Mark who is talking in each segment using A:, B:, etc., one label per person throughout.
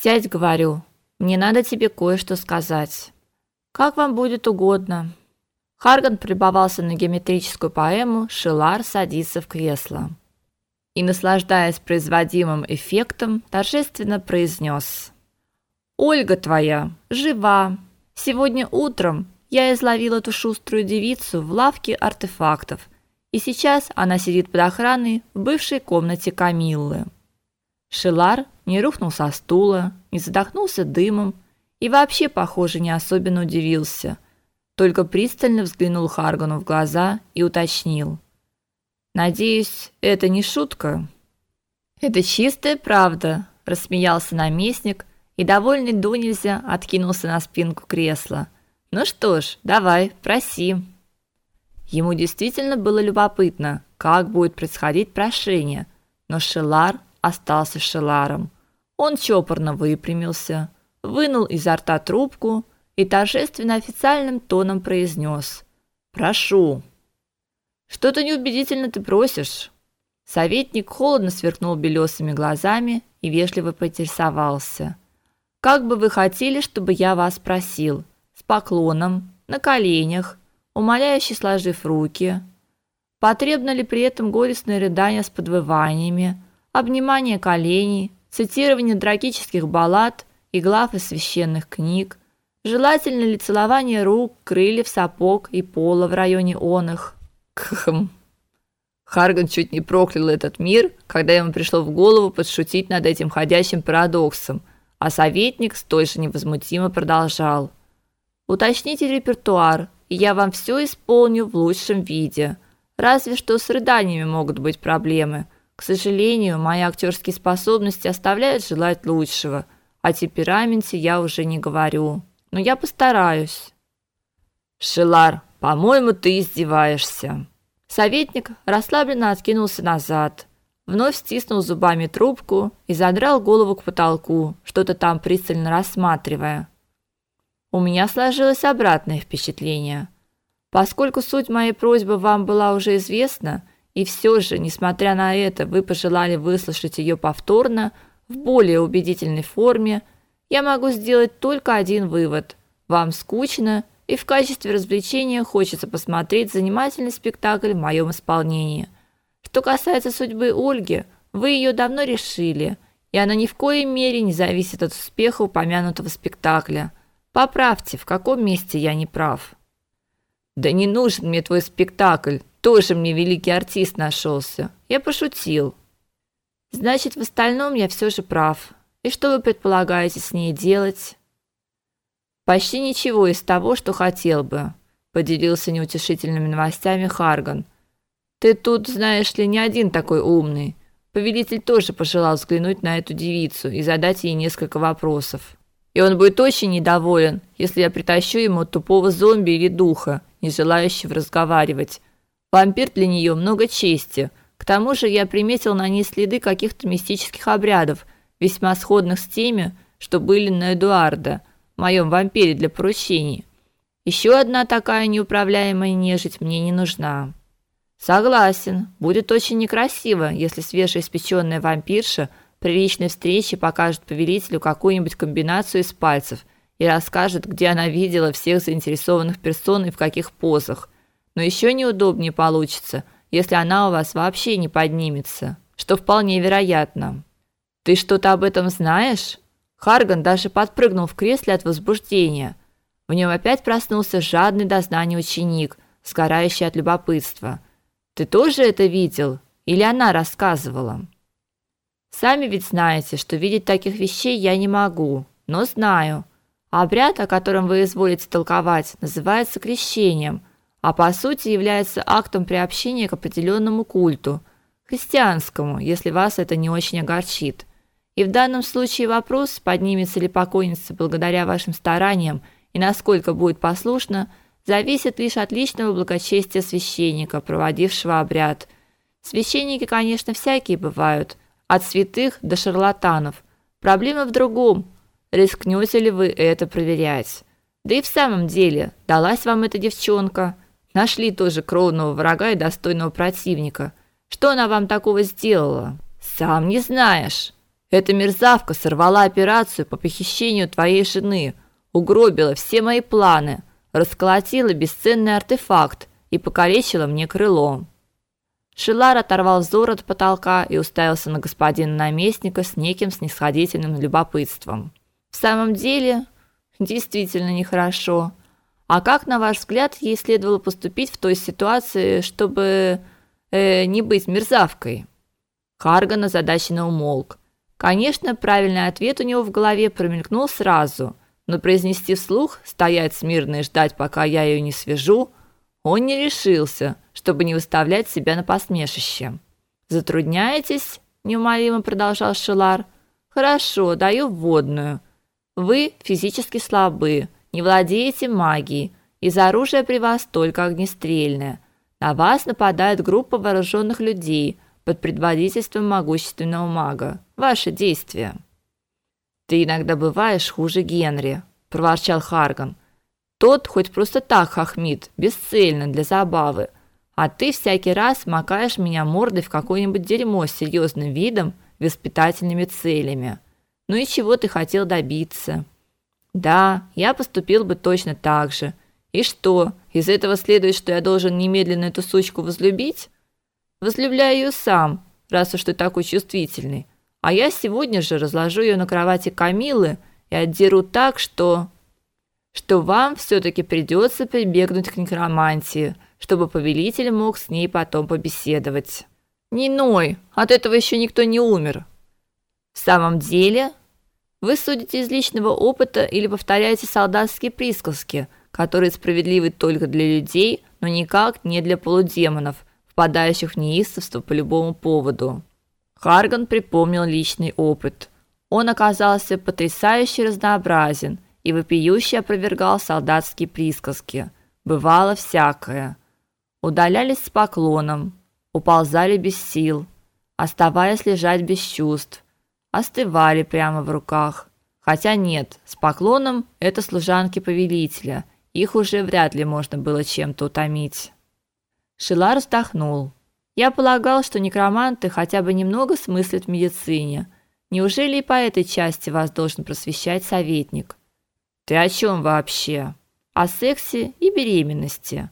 A: Сядь, говорю. Мне надо тебе кое-что сказать. Как вам будет угодно. Харган прибавался на геометрическую поэму Шилар садится в кресло и, наслаждаясь производимым эффектом, торжественно произнес: "Ольга твоя жива. Сегодня утром я изловил эту шуструю девицу в лавке артефактов, и сейчас она сидит под охраной в бывшей комнате Камиллы". Шилар не рухнул со стула, не задохнулся дымом и вообще, похоже, не особенно удивился. Только пристально взглянул Харгану в глаза и уточнил: Надеюсь, это не шутка. Это чистая правда, рассмеялся наместник и довольный до откинулся на спинку кресла. Ну что ж, давай, проси. Ему действительно было любопытно, как будет происходить прошение, но Шелар остался Шеларом. Он чопорно выпрямился, вынул изо рта трубку и торжественно официальным тоном произнес: "Прошу". Что-то неубедительно ты просишь. Советник холодно сверкнул белесыми глазами и вежливо поинтересовался: "Как бы вы хотели, чтобы я вас просил? С поклоном, на коленях, умоляюще сложив руки? Потребно ли при этом горестное рыдание с подвываниями, обнимание коленей, цитирование трагических баллад и глав из священных книг? Желательно ли целование рук, крыльев, сапог и пола в районе оных?" Хм. Харган чуть не проклял этот мир, когда ему пришло в голову подшутить над этим ходячим парадоксом, а советник столь же невозмутимо продолжал: "Уточните репертуар, и я вам все исполню в лучшем виде. Разве что с рыданиями могут быть проблемы. К сожалению, мои актерские способности оставляют желать лучшего, о темпераменте я уже не говорю. Но я постараюсь". Шилар по-моему, ты издеваешься. Советник расслабленно откинулся назад, вновь стиснул зубами трубку и задрал голову к потолку, что-то там пристально рассматривая. У меня сложилось обратное впечатление. Поскольку суть моей просьбы вам была уже известна, и все же, несмотря на это, вы пожелали выслушать ее повторно в более убедительной форме, я могу сделать только один вывод: вам скучно и в качестве развлечения хочется посмотреть занимательный спектакль в моем исполнении. Что касается судьбы Ольги, вы ее давно решили, и она ни в коей мере не зависит от успеха упомянутого спектакля. Поправьте, в каком месте я не прав. Да не нужен мне твой спектакль, тоже мне великий артист нашелся. Я пошутил. Значит, в остальном я все же прав. И что вы предполагаете с ней делать? Почти ничего из того, что хотел бы, поделился неутешительными новостями Харган. Ты тут, знаешь ли, не один такой умный. Повелитель тоже пожелал взглянуть на эту девицу и задать ей несколько вопросов. И он будет очень недоволен, если я притащу ему тупого зомби или духа, не желающего разговаривать. Вампир для нее много чести. К тому же я приметил на ней следы каких-то мистических обрядов, весьма сходных с теми, что были на Эдуарда моем вампире для поручений. Еще одна такая неуправляемая нежить мне не нужна. Согласен, будет очень некрасиво, если свежеиспеченная вампирша при личной встрече покажет повелителю какую-нибудь комбинацию из пальцев и расскажет, где она видела всех заинтересованных персон и в каких позах. Но еще неудобнее получится, если она у вас вообще не поднимется, что вполне вероятно. Ты что-то об этом знаешь? Харган даже подпрыгнул в кресле от возбуждения. В нем опять проснулся жадный до знаний ученик, сгорающий от любопытства. Ты тоже это видел или она рассказывала? Сами ведь знаете, что видеть таких вещей я не могу, но знаю. Обряд, о котором вы изволите толковать, называется крещением, а по сути является актом приобщения к определенному культу, христианскому, если вас это не очень огорчит. И в данном случае вопрос, поднимется ли покойница благодаря вашим стараниям и насколько будет послушна, зависит лишь от личного благочестия священника, проводившего обряд. Священники, конечно, всякие бывают, от святых до шарлатанов. Проблема в другом. Рискнете ли вы это проверять? Да и в самом деле, далась вам эта девчонка. Нашли тоже кровного врага и достойного противника. Что она вам такого сделала? Сам не знаешь. Эта мерзавка сорвала операцию по похищению твоей жены, угробила все мои планы, расколотила бесценный артефакт и покалечила мне крыло. Шилар оторвал взор от потолка и уставился на господина наместника с неким снисходительным любопытством. В самом деле, действительно нехорошо. А как, на ваш взгляд, ей следовало поступить в той ситуации, чтобы э, не быть мерзавкой? Харган озадаченно умолк. Конечно, правильный ответ у него в голове промелькнул сразу, но произнести вслух, стоять смирно и ждать, пока я ее не свяжу, он не решился, чтобы не выставлять себя на посмешище. Затрудняетесь? неумолимо продолжал Шилар. Хорошо, даю вводную. Вы физически слабы, не владеете магией, из оружия при вас только огнестрельное. На вас нападает группа вооруженных людей под предводительством могущественного мага. Ваши действия. Ты иногда бываешь хуже Генри, проворчал Харган. Тот хоть просто так хохмит, бесцельно для забавы, а ты всякий раз макаешь меня мордой в какое-нибудь дерьмо с серьезным видом, воспитательными целями. Ну и чего ты хотел добиться? Да, я поступил бы точно так же. И что? Из этого следует, что я должен немедленно эту сучку возлюбить? Возлюбляю ее сам, раз уж ты такой чувствительный. А я сегодня же разложу ее на кровати Камилы и отдеру так, что что вам все таки придется прибегнуть к некромантии, чтобы повелитель мог с ней потом побеседовать. Не ной, от этого еще никто не умер. В самом деле, вы судите из личного опыта или повторяете солдатские присказки, которые справедливы только для людей, но никак не для полудемонов, впадающих в неистовство по любому поводу. Харган припомнил личный опыт. Он оказался потрясающе разнообразен – и вопиюще опровергал солдатские присказки. Бывало всякое. Удалялись с поклоном, уползали без сил, оставаясь лежать без чувств, остывали прямо в руках. Хотя нет, с поклоном это служанки повелителя, их уже вряд ли можно было чем-то утомить. Шилар вздохнул. Я полагал, что некроманты хотя бы немного смыслят в медицине. Неужели и по этой части вас должен просвещать советник? Ты о чем вообще? О сексе и беременности.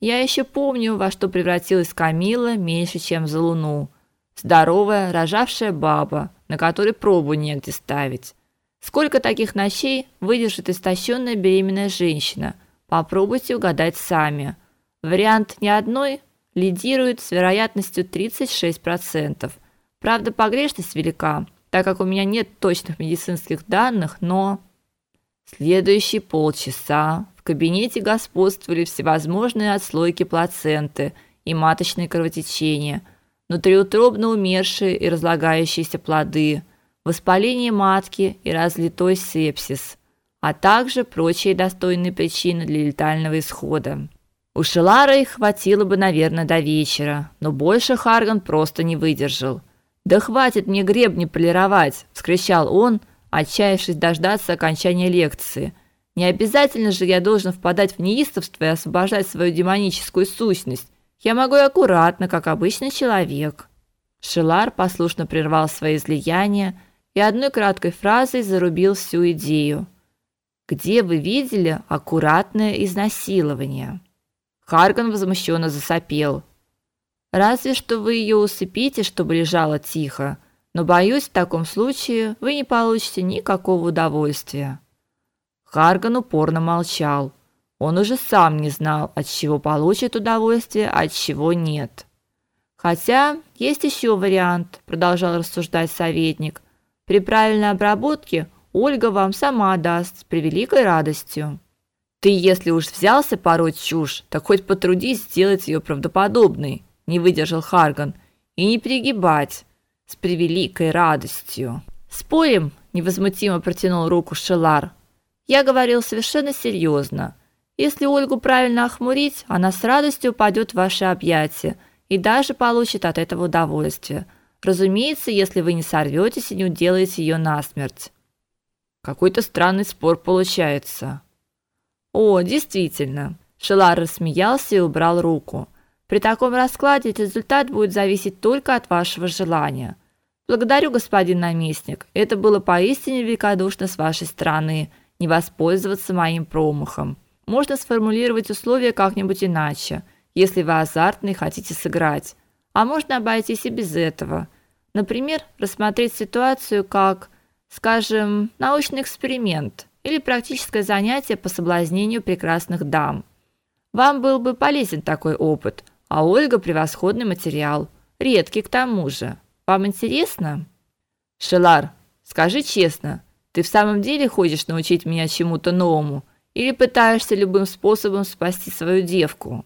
A: Я еще помню, во что превратилась Камила меньше, чем за луну. Здоровая, рожавшая баба, на которой пробу негде ставить. Сколько таких ночей выдержит истощенная беременная женщина? Попробуйте угадать сами. Вариант ни одной лидирует с вероятностью 36%. Правда, погрешность велика, так как у меня нет точных медицинских данных, но Следующие полчаса в кабинете господствовали всевозможные отслойки плаценты и маточные кровотечения, внутриутробно умершие и разлагающиеся плоды, воспаление матки и разлитой сепсис, а также прочие достойные причины для летального исхода. У Шелара их хватило бы, наверное, до вечера, но больше Харган просто не выдержал. «Да хватит мне гребни полировать!» – вскричал он – отчаявшись дождаться окончания лекции. Не обязательно же я должен впадать в неистовство и освобождать свою демоническую сущность. Я могу и аккуратно, как обычный человек. Шелар послушно прервал свои излияния и одной краткой фразой зарубил всю идею. Где вы видели аккуратное изнасилование? Харган возмущенно засопел. Разве что вы ее усыпите, чтобы лежала тихо, но боюсь, в таком случае вы не получите никакого удовольствия. Харган упорно молчал. Он уже сам не знал, от чего получит удовольствие, а от чего нет. Хотя есть еще вариант, продолжал рассуждать советник. При правильной обработке Ольга вам сама даст с превеликой радостью. Ты, если уж взялся пороть чушь, так хоть потрудись сделать ее правдоподобной, не выдержал Харган. И не перегибать с превеликой радостью. Спорим? невозмутимо протянул руку Шелар. Я говорил совершенно серьезно. Если Ольгу правильно охмурить, она с радостью упадет в ваши объятия и даже получит от этого удовольствие. Разумеется, если вы не сорветесь и не уделаете ее насмерть. Какой-то странный спор получается. О, действительно. Шелар рассмеялся и убрал руку. При таком раскладе результат будет зависеть только от вашего желания. Благодарю, господин наместник. Это было поистине великодушно с вашей стороны не воспользоваться моим промахом. Можно сформулировать условия как-нибудь иначе, если вы азартны и хотите сыграть. А можно обойтись и без этого. Например, рассмотреть ситуацию как, скажем, научный эксперимент или практическое занятие по соблазнению прекрасных дам. Вам был бы полезен такой опыт, а Ольга превосходный материал, редкий к тому же. Вам интересно? Шелар, скажи честно, ты в самом деле хочешь научить меня чему-то новому или пытаешься любым способом спасти свою девку?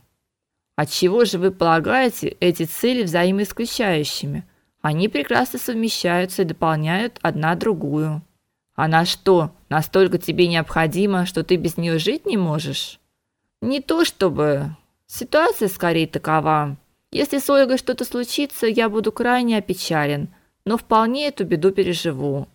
A: Отчего же вы полагаете эти цели взаимоисключающими? Они прекрасно совмещаются и дополняют одна другую. Она что, настолько тебе необходима, что ты без нее жить не можешь? Не то чтобы. Ситуация скорее такова. Если с Ольгой что-то случится, я буду крайне опечален, но вполне эту беду переживу.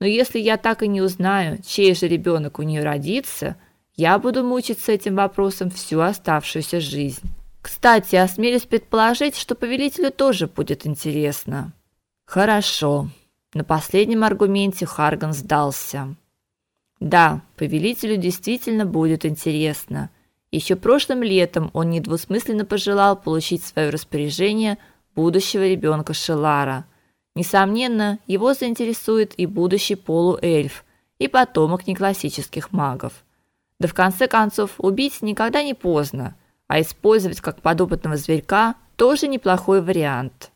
A: Но если я так и не узнаю, чей же ребенок у нее родится, я буду мучиться этим вопросом всю оставшуюся жизнь. Кстати, осмелюсь предположить, что повелителю тоже будет интересно. Хорошо. На последнем аргументе Харган сдался. Да, повелителю действительно будет интересно. Еще прошлым летом он недвусмысленно пожелал получить в свое распоряжение будущего ребенка Шелара. Несомненно, его заинтересует и будущий полуэльф, и потомок неклассических магов. Да в конце концов, убить никогда не поздно, а использовать как подопытного зверька тоже неплохой вариант.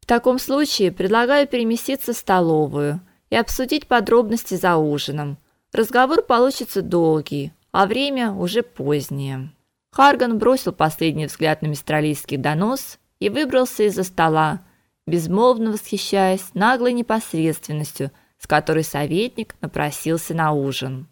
A: В таком случае предлагаю переместиться в столовую и обсудить подробности за ужином. Разговор получится долгий, а время уже позднее. Харган бросил последний взгляд на мистралийский донос и выбрался из-за стола, безмолвно восхищаясь наглой непосредственностью, с которой советник напросился на ужин.